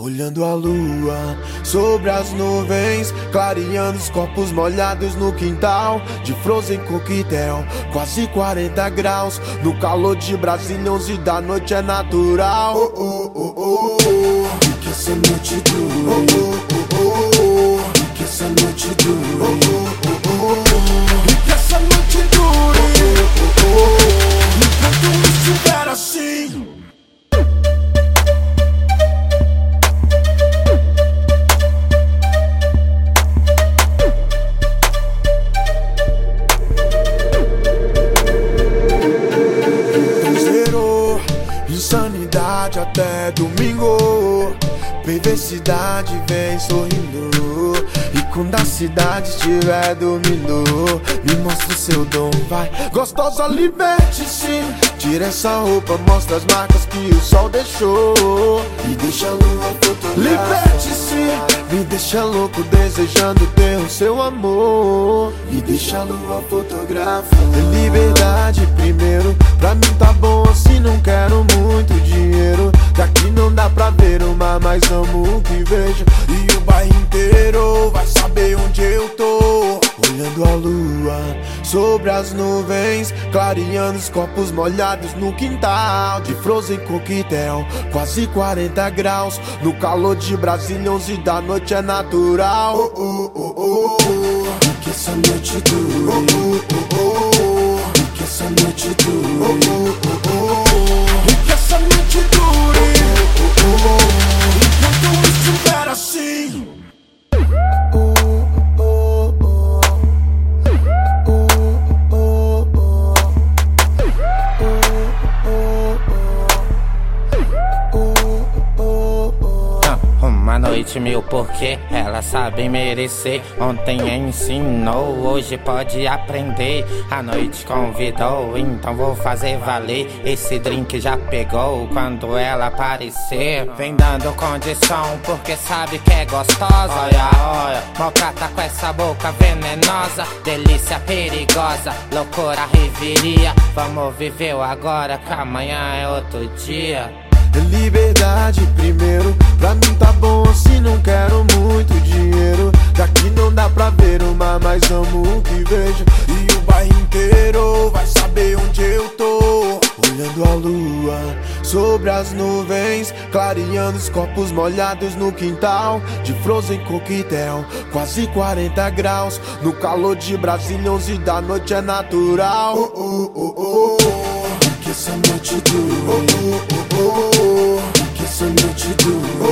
Olhando a lua sobre as nuvens, clareando os copos molhados no quintal de Frozen Coquetel, quase 40 graus. No calor de Brasília, 11 da noite é natural. Oh, oh, oh, oh, oh. que essa noite dure. Oh, oh, oh, oh, oh. que essa noite dure. Insanidade até domingo. Perversidade vem sorrindo. E quando a cidade estiver dormindo, me mostra o seu dom, vai. Gostosa, liberte-se. Tira essa roupa, mostra as marcas que o sol deixou. E deixa a lua. Liberte-se. Me deixa louco, desejando ter o seu amor. E deixa a lua fotografar. Liberdade primeiro, pra mim tá bom assim, não quero muito ver o mar, mas amo o que vejo. E o bairro inteiro vai saber onde eu tô. Olhando a lua sobre as nuvens, clareando os copos molhados no quintal de Frozen Coquetel, quase 40 graus. No calor de Brasília, 11 da noite é natural. Oh, oh, oh, oh, oh. Que essa noite dure. Oh, oh, oh, oh, oh. Que essa noite dure. Noite mil porque elas sabem merecer. Ontem ensinou, hoje pode aprender. A noite convidou, então vou fazer valer. Esse drink já pegou quando ela aparecer. Vem dando condição porque sabe que é gostosa. Olha, olha, maltrata com essa boca venenosa. Delícia perigosa, loucura reviria. Vamos viver o agora que amanhã é outro dia. Liberdade primeiro, pra mim tá bom assim, não quero muito dinheiro. Daqui não dá pra ver o mar, mas amo o que vejo. E o bairro inteiro vai saber onde eu tô. Olhando a lua sobre as nuvens, clareando os copos molhados no quintal de Frozen Coquetel, quase 40 graus. No calor de Brasília, 11 da noite é natural. Oh, oh, oh, oh, Kiss on what you do. Oh, oh, oh, oh. Kiss on what you do.